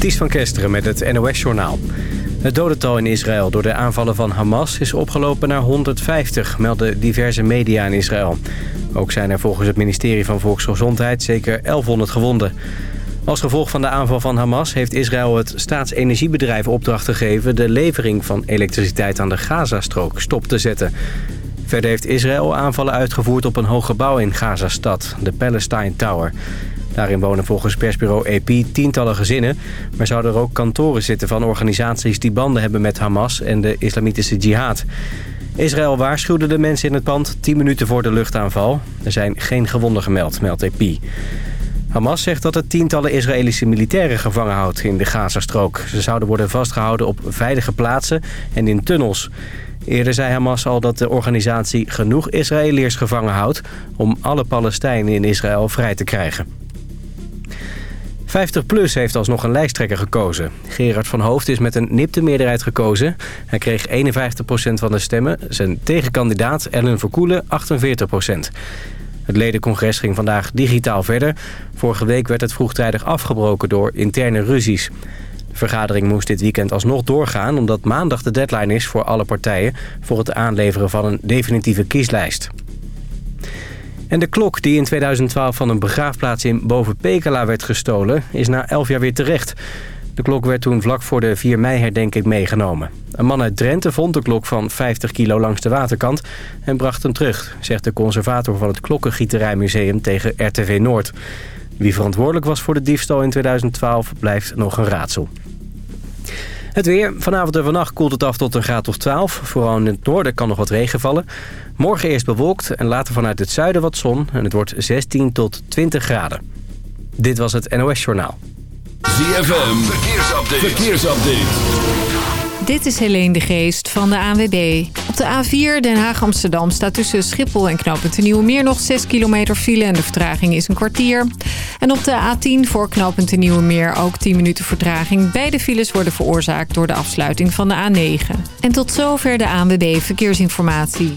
Ties van Kesteren met het NOS-journaal. Het dodental in Israël door de aanvallen van Hamas is opgelopen naar 150, melden diverse media in Israël. Ook zijn er volgens het ministerie van Volksgezondheid zeker 1100 gewonden. Als gevolg van de aanval van Hamas heeft Israël het staatsenergiebedrijf opdracht gegeven... de levering van elektriciteit aan de Gazastrook stop te zetten. Verder heeft Israël aanvallen uitgevoerd op een hoog gebouw in Gazastad, de Palestine Tower. Daarin wonen volgens persbureau AP tientallen gezinnen... maar zouden er ook kantoren zitten van organisaties die banden hebben met Hamas en de islamitische jihad. Israël waarschuwde de mensen in het pand 10 minuten voor de luchtaanval. Er zijn geen gewonden gemeld, meldt AP. Hamas zegt dat het tientallen Israëlische militairen gevangen houdt in de Gazastrook. Ze zouden worden vastgehouden op veilige plaatsen en in tunnels. Eerder zei Hamas al dat de organisatie genoeg Israëliërs gevangen houdt... om alle Palestijnen in Israël vrij te krijgen. 50PLUS heeft alsnog een lijsttrekker gekozen. Gerard van Hoofd is met een nipte meerderheid gekozen. Hij kreeg 51% van de stemmen. Zijn tegenkandidaat Ellen Verkoelen 48%. Het ledencongres ging vandaag digitaal verder. Vorige week werd het vroegtijdig afgebroken door interne ruzies. De vergadering moest dit weekend alsnog doorgaan... omdat maandag de deadline is voor alle partijen... voor het aanleveren van een definitieve kieslijst. En de klok die in 2012 van een begraafplaats in Boven-Pekela werd gestolen... is na 11 jaar weer terecht. De klok werd toen vlak voor de 4 mei-herdenking meegenomen. Een man uit Drenthe vond de klok van 50 kilo langs de waterkant... en bracht hem terug, zegt de conservator van het Klokkengieterijmuseum tegen RTV Noord. Wie verantwoordelijk was voor de diefstal in 2012 blijft nog een raadsel. Het weer. Vanavond en vannacht koelt het af tot een graad of 12. Vooral in het noorden kan nog wat regen vallen. Morgen eerst bewolkt en later vanuit het zuiden wat zon. En het wordt 16 tot 20 graden. Dit was het NOS Journaal. ZFM. Verkeersupdate. Verkeersupdate. Dit is Helene de Geest van de ANWB. Op de A4 Den Haag-Amsterdam staat tussen Schiphol en knooppunt de Nieuwe Meer nog 6 kilometer file en de vertraging is een kwartier. En op de A10 voor knooppunt de Nieuwe Meer ook 10 minuten vertraging. Beide files worden veroorzaakt door de afsluiting van de A9. En tot zover de ANWB Verkeersinformatie.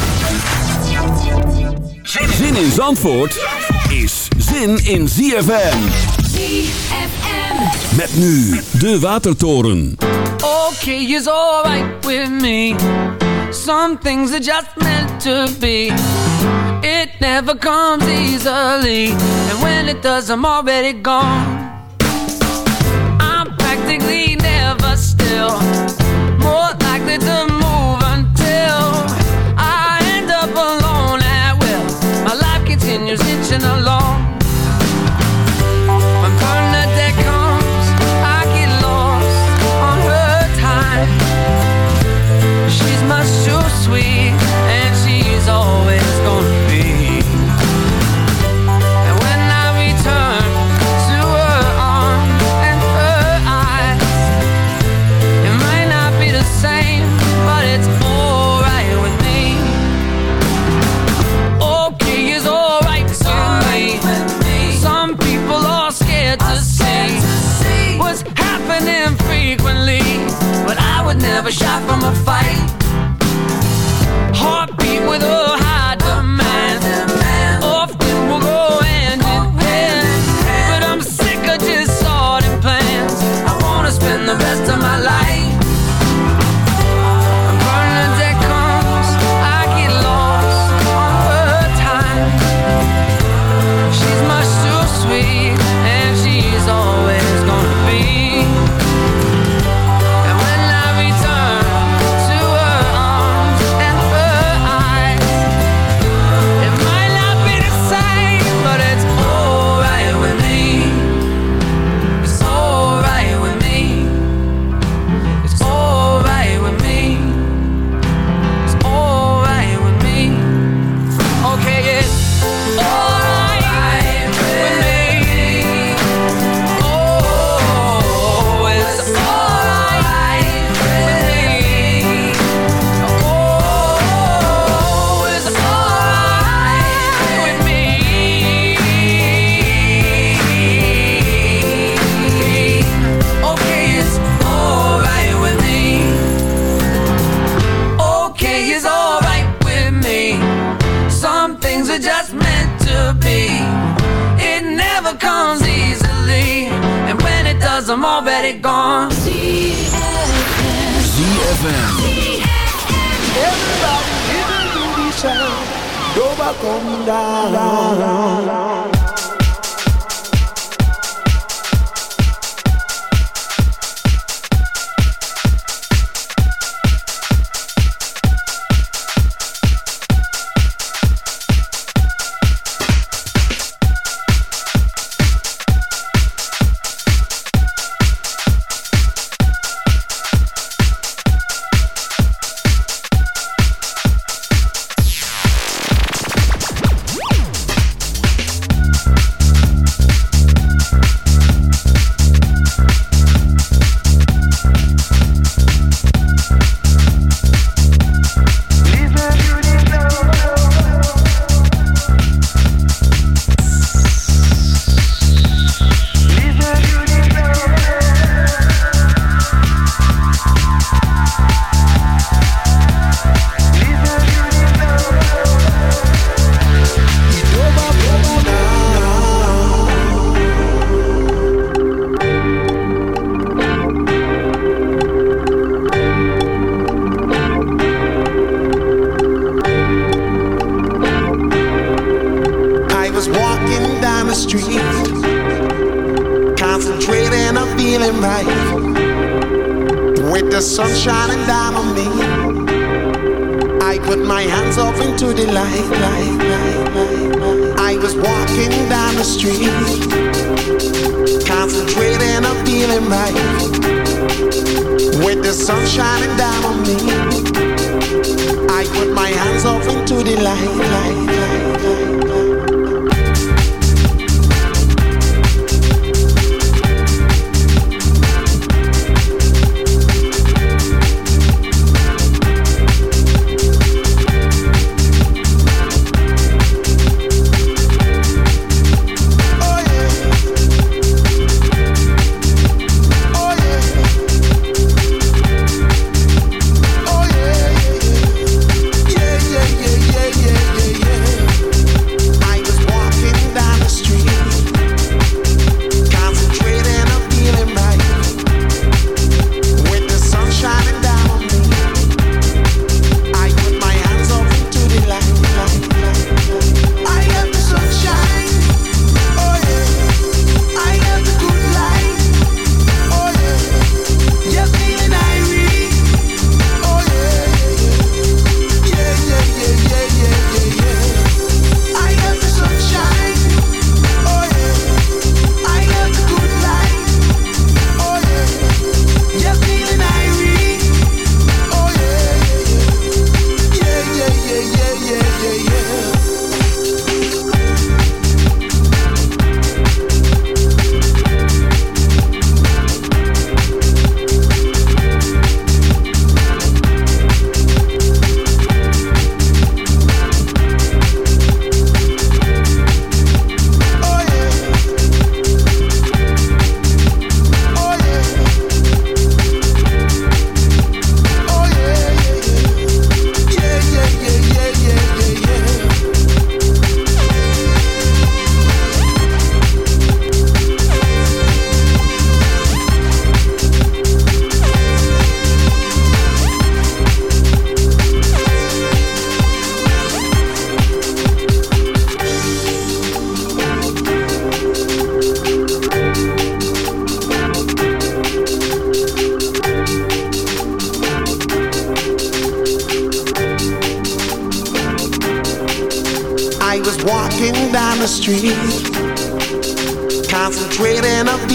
Zin in Zandvoort is zin in ZFM. ZFM. Met nu de Watertoren. Okay is alright with me. Some things are just meant to be. It never comes easily. And when it does, I'm already gone. I'm practically never still. To the sound. Go back on down.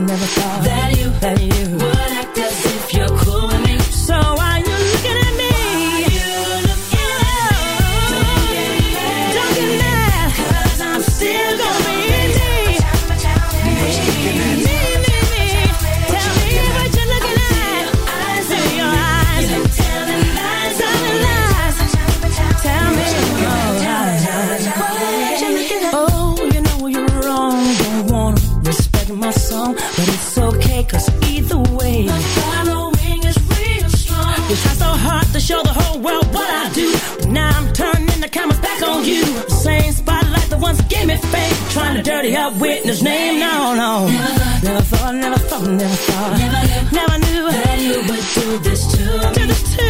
never thought, dirty up with his name. No, no. Never thought, never thought, never thought. Never, never knew that you would do this to me. Do this to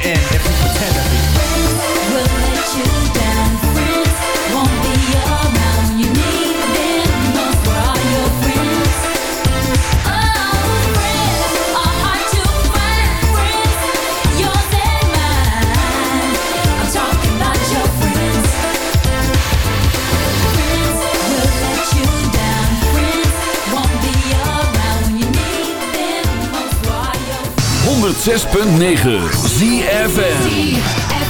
106.9 ZFN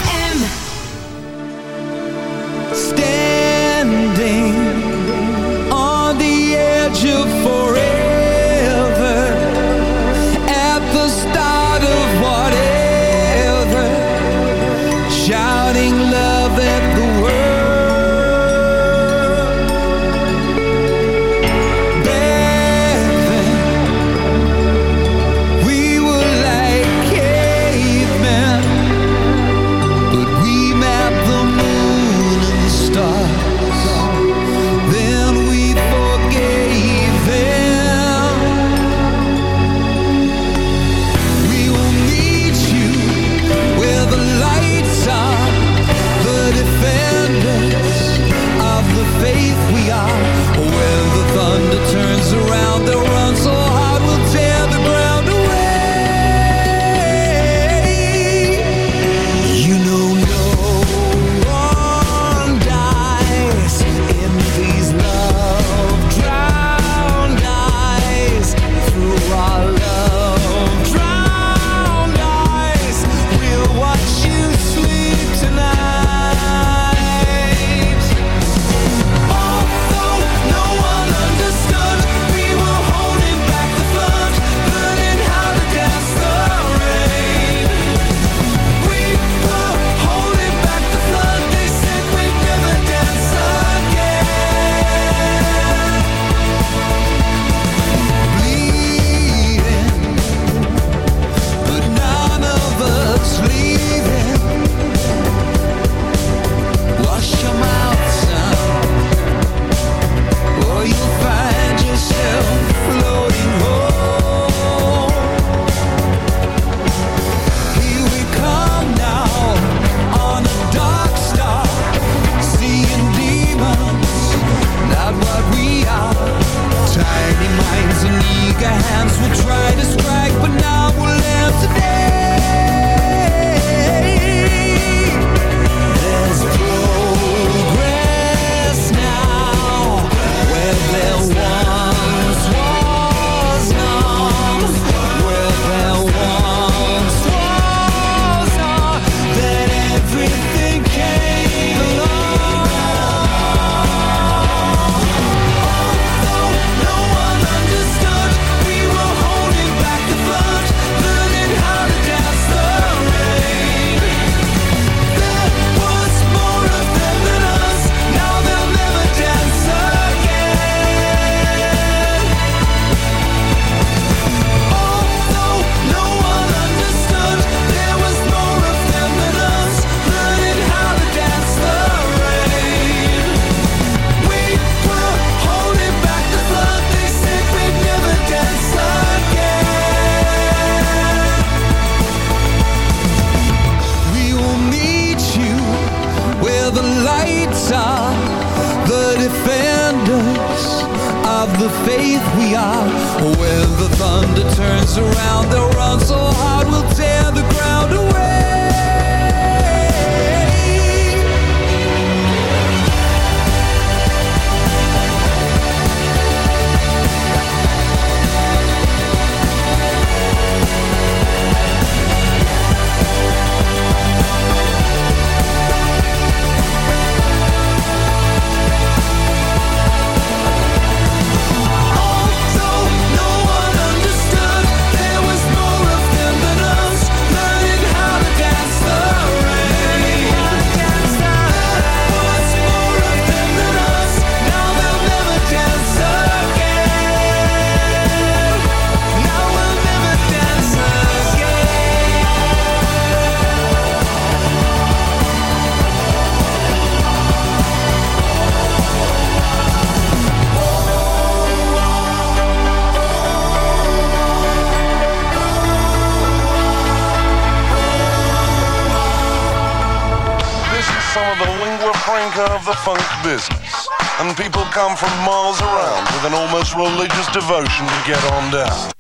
business. And people come from miles around with an almost religious devotion to get on down.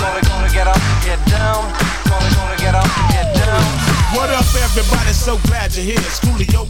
Gotta go to get up, get down. Gotta gotta get up, get down. What up, everybody? So glad you're here. Back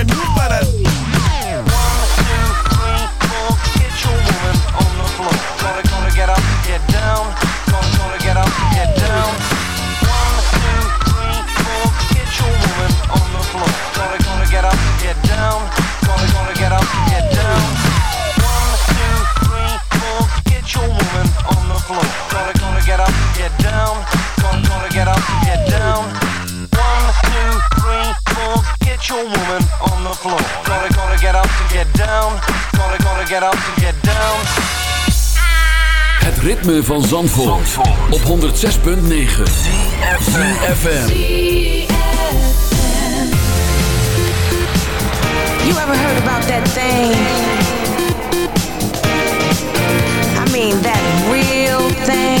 get down. Gonna, gonna get up, get down. One, two, three, four. Get your woman on the floor. Gonna, gonna get up to get down. Gonna, gonna get up to get down. Het ritme van Zandvoort, op 106.9 FM. You ever heard about that thing? I mean, that real thing.